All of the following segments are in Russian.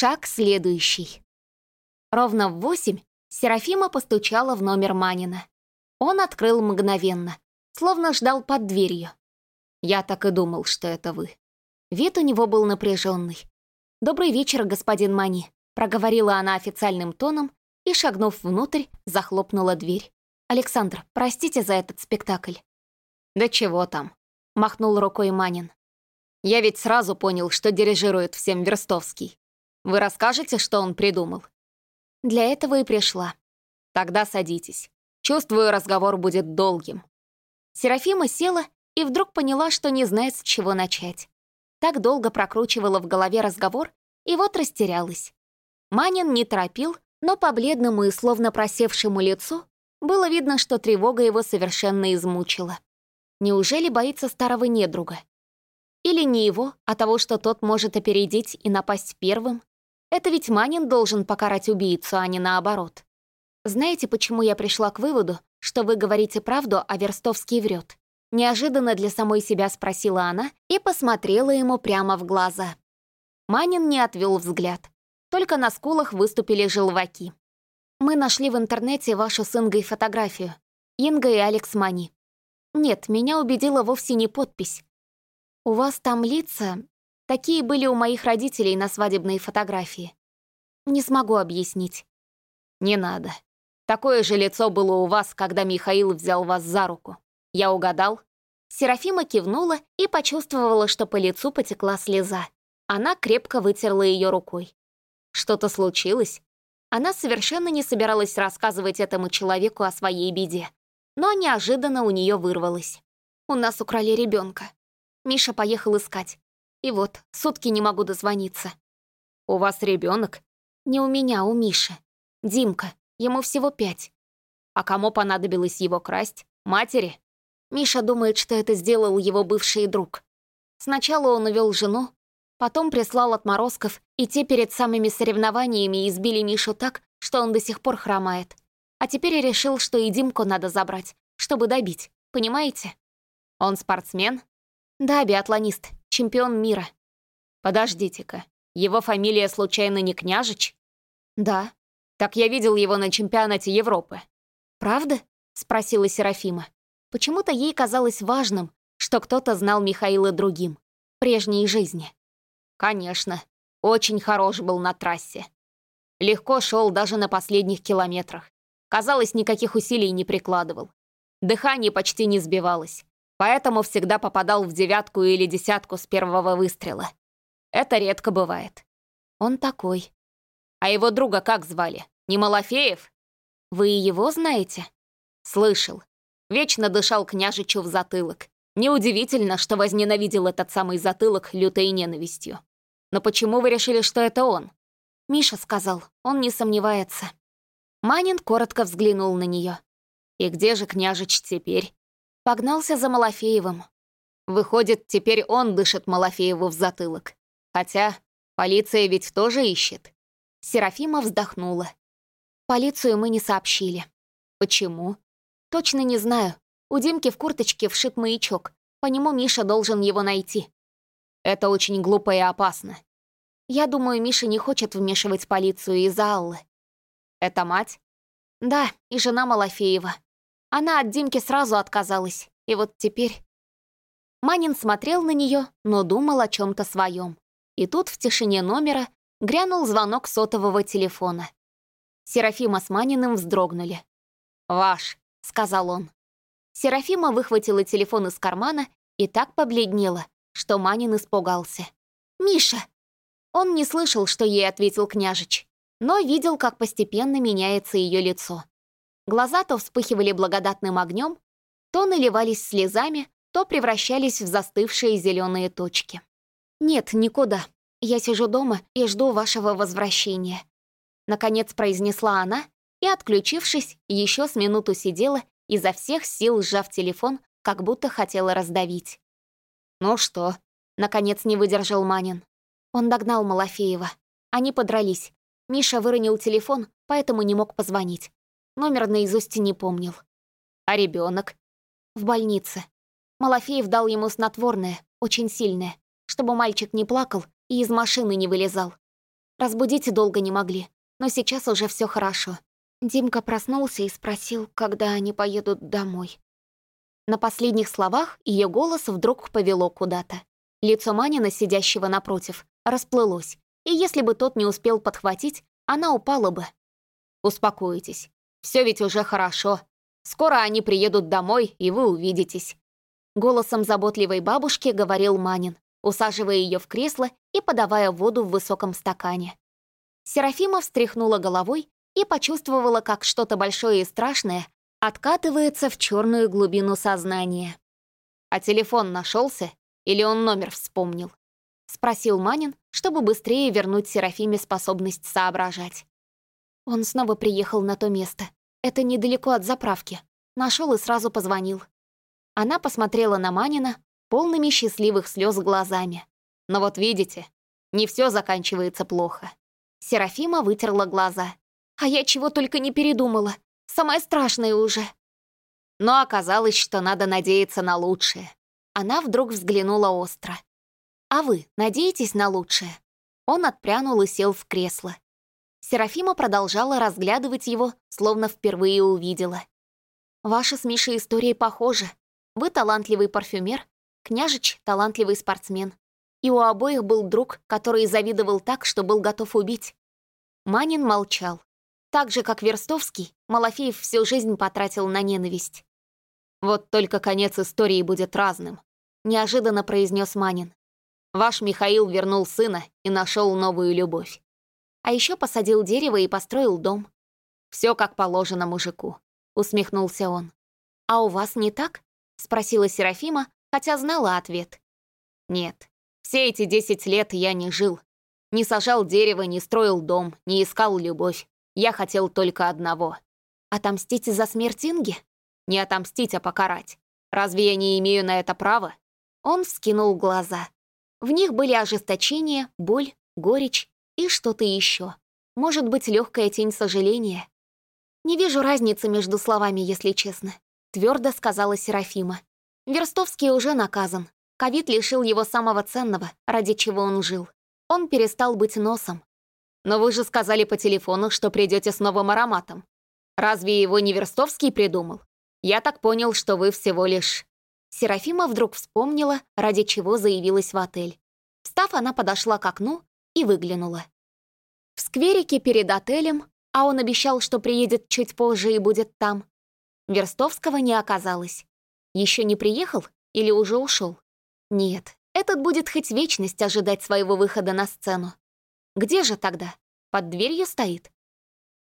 Шаг следующий. Ровно в восемь Серафима постучала в номер Манина. Он открыл мгновенно, словно ждал под дверью. Я так и думал, что это вы. Вид у него был напряженный. «Добрый вечер, господин Мани», — проговорила она официальным тоном и, шагнув внутрь, захлопнула дверь. «Александр, простите за этот спектакль». «Да чего там?» — махнул рукой Манин. «Я ведь сразу понял, что дирижирует всем Верстовский. Вы расскажете, что он придумал?» «Для этого и пришла». «Тогда садитесь. Чувствую, разговор будет долгим». Серафима села и вдруг поняла, что не знает, с чего начать. Так долго прокручивала в голове разговор, и вот растерялась. Манин не торопил, но по бледному и словно просевшему лицу было видно, что тревога его совершенно измучила. Неужели боится старого недруга? Или не его, а того, что тот может опередить и напасть первым? Это ведь Манин должен покарать убийцу, а не наоборот. Знаете, почему я пришла к выводу, что вы говорите правду, а Верстовский врет? Неожиданно для самой себя спросила она и посмотрела ему прямо в глаза. Манин не отвел взгляд. Только на скулах выступили желваки. Мы нашли в интернете вашу с Ингой фотографию. Инга и Алекс Мани. Нет, меня убедила вовсе не подпись. У вас там лица... Такие были у моих родителей на свадебной фотографии. Не смогу объяснить. Не надо. Такое же лицо было у вас, когда Михаил взял вас за руку. Я угадал?» Серафима кивнула и почувствовала, что по лицу потекла слеза. Она крепко вытерла ее рукой. «Что-то случилось?» Она совершенно не собиралась рассказывать этому человеку о своей беде. Но неожиданно у нее вырвалось. «У нас украли ребенка. Миша поехал искать. И вот, сутки не могу дозвониться». «У вас ребенок? «Не у меня, у Миши. Димка. Ему всего пять». «А кому понадобилось его красть? Матери?» Миша думает, что это сделал его бывший друг. Сначала он увел жену, потом прислал отморозков, и те перед самыми соревнованиями избили Мишу так, что он до сих пор хромает. А теперь решил, что и Димку надо забрать, чтобы добить, понимаете? Он спортсмен? Да, биатлонист, чемпион мира. Подождите-ка, его фамилия случайно не Княжич? Да. Так я видел его на чемпионате Европы. Правда? Спросила Серафима. Почему-то ей казалось важным, что кто-то знал Михаила другим, прежней жизни. Конечно, очень хорош был на трассе. Легко шел даже на последних километрах. Казалось, никаких усилий не прикладывал. Дыхание почти не сбивалось, поэтому всегда попадал в девятку или десятку с первого выстрела. Это редко бывает. Он такой. А его друга как звали? Не Малафеев? Вы его знаете? Слышал. Вечно дышал княжичу в затылок. Неудивительно, что возненавидел этот самый затылок лютой ненавистью. Но почему вы решили, что это он? Миша сказал, он не сомневается. Манин коротко взглянул на нее. И где же княжич теперь? Погнался за Малафеевым. Выходит, теперь он дышит Малафееву в затылок. Хотя полиция ведь тоже ищет. Серафима вздохнула. Полицию мы не сообщили. Почему? Точно не знаю. У Димки в курточке вшит маячок. По нему Миша должен его найти. Это очень глупо и опасно. Я думаю, Миша не хочет вмешивать полицию из-за Аллы. Это мать? Да, и жена Малафеева. Она от Димки сразу отказалась. И вот теперь... Манин смотрел на нее, но думал о чем то своем. И тут в тишине номера грянул звонок сотового телефона. Серафима с Маниным вздрогнули. «Ваш», — сказал он. Серафима выхватила телефон из кармана и так побледнела, что Манин испугался. «Миша!» Он не слышал, что ей ответил княжич, но видел, как постепенно меняется ее лицо. Глаза то вспыхивали благодатным огнем, то наливались слезами, то превращались в застывшие зеленые точки. «Нет, никуда. Я сижу дома и жду вашего возвращения», — наконец произнесла она и, отключившись, еще с минуту сидела, изо всех сил сжав телефон, как будто хотела раздавить. «Ну что?» — наконец не выдержал Манин. Он догнал Малафеева. Они подрались. Миша выронил телефон, поэтому не мог позвонить. Номер наизусть не помнил. А ребенок? В больнице. Малафеев дал ему снотворное, очень сильное, чтобы мальчик не плакал и из машины не вылезал. Разбудить долго не могли, но сейчас уже все хорошо. Димка проснулся и спросил, когда они поедут домой. На последних словах ее голос вдруг повело куда-то. Лицо Манина, сидящего напротив, расплылось, и если бы тот не успел подхватить, она упала бы. «Успокойтесь, все ведь уже хорошо. Скоро они приедут домой, и вы увидитесь». Голосом заботливой бабушки говорил Манин, усаживая ее в кресло и подавая воду в высоком стакане. Серафима встряхнула головой и почувствовала, как что-то большое и страшное откатывается в черную глубину сознания. «А телефон нашелся? Или он номер вспомнил?» — спросил Манин, чтобы быстрее вернуть Серафиме способность соображать. Он снова приехал на то место. Это недалеко от заправки. Нашел и сразу позвонил. Она посмотрела на Манина полными счастливых слез глазами. «Но вот видите, не все заканчивается плохо». Серафима вытерла глаза. «А я чего только не передумала. Самое страшное уже». Но оказалось, что надо надеяться на лучшее. Она вдруг взглянула остро. «А вы надеетесь на лучшее?» Он отпрянул и сел в кресло. Серафима продолжала разглядывать его, словно впервые увидела. «Ваша с Мишей история похожа. Вы талантливый парфюмер, княжич — талантливый спортсмен. И у обоих был друг, который завидовал так, что был готов убить». Манин молчал. Так же, как Верстовский, Малафеев всю жизнь потратил на ненависть. «Вот только конец истории будет разным», — неожиданно произнес Манин. «Ваш Михаил вернул сына и нашел новую любовь. А еще посадил дерево и построил дом. Все как положено мужику», — усмехнулся он. «А у вас не так?» — спросила Серафима, хотя знала ответ. «Нет, все эти десять лет я не жил. Не сажал дерево, не строил дом, не искал любовь. Я хотел только одного. Отомстить за смерть Инги? Не отомстить, а покарать. Разве я не имею на это права? Он вскинул глаза. В них были ожесточение, боль, горечь и что-то еще. Может быть, легкая тень сожаления. «Не вижу разницы между словами, если честно», — твердо сказала Серафима. Верстовский уже наказан. Ковид лишил его самого ценного, ради чего он жил. Он перестал быть носом. Но вы же сказали по телефону, что придете с новым ароматом. Разве его не Верстовский придумал? Я так понял, что вы всего лишь...» Серафима вдруг вспомнила, ради чего заявилась в отель. Встав, она подошла к окну и выглянула. В скверике перед отелем, а он обещал, что приедет чуть позже и будет там, Верстовского не оказалось. Еще не приехал или уже ушел? Нет, этот будет хоть вечность ожидать своего выхода на сцену. Где же тогда? Под дверью стоит.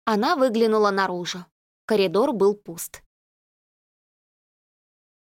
Она выглянула наружу. Коридор был пуст.